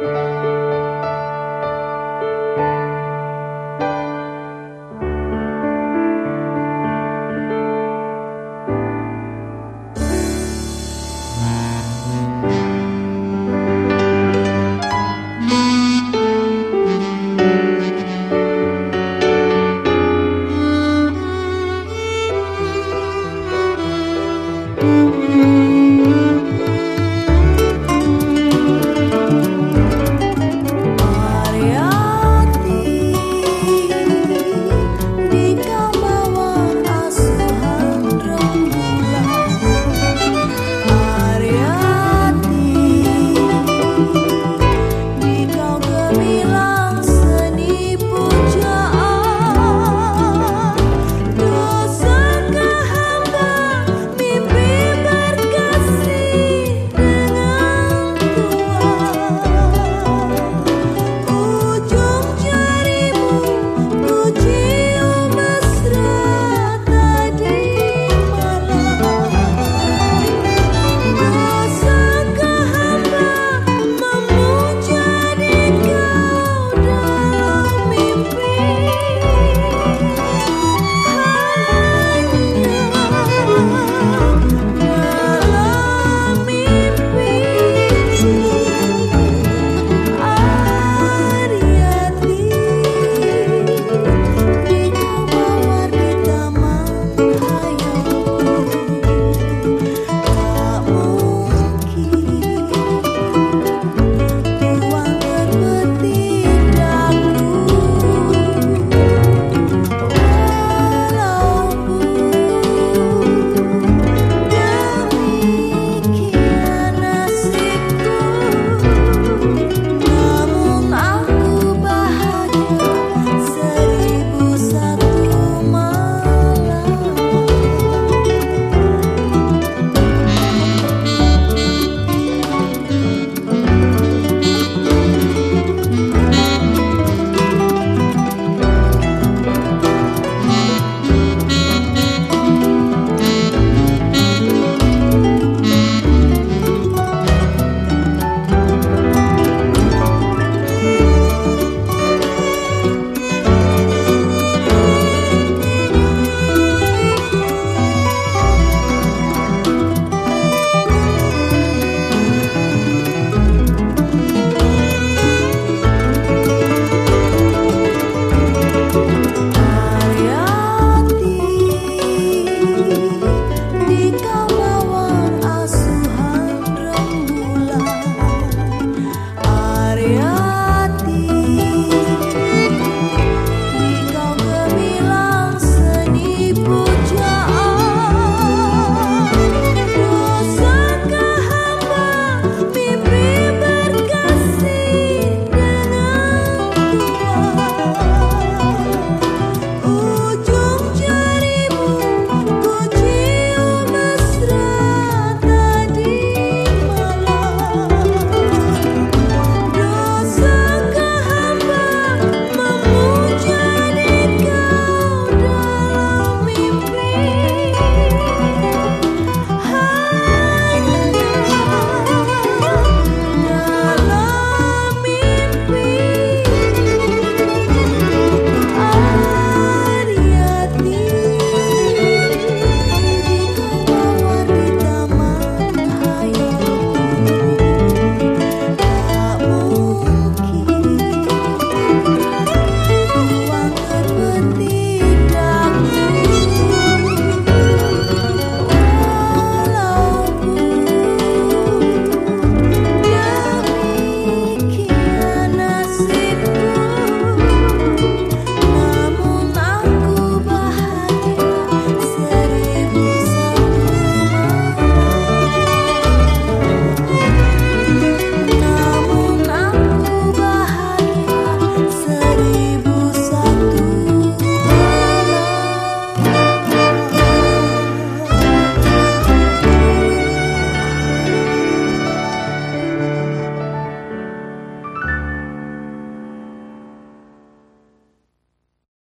Música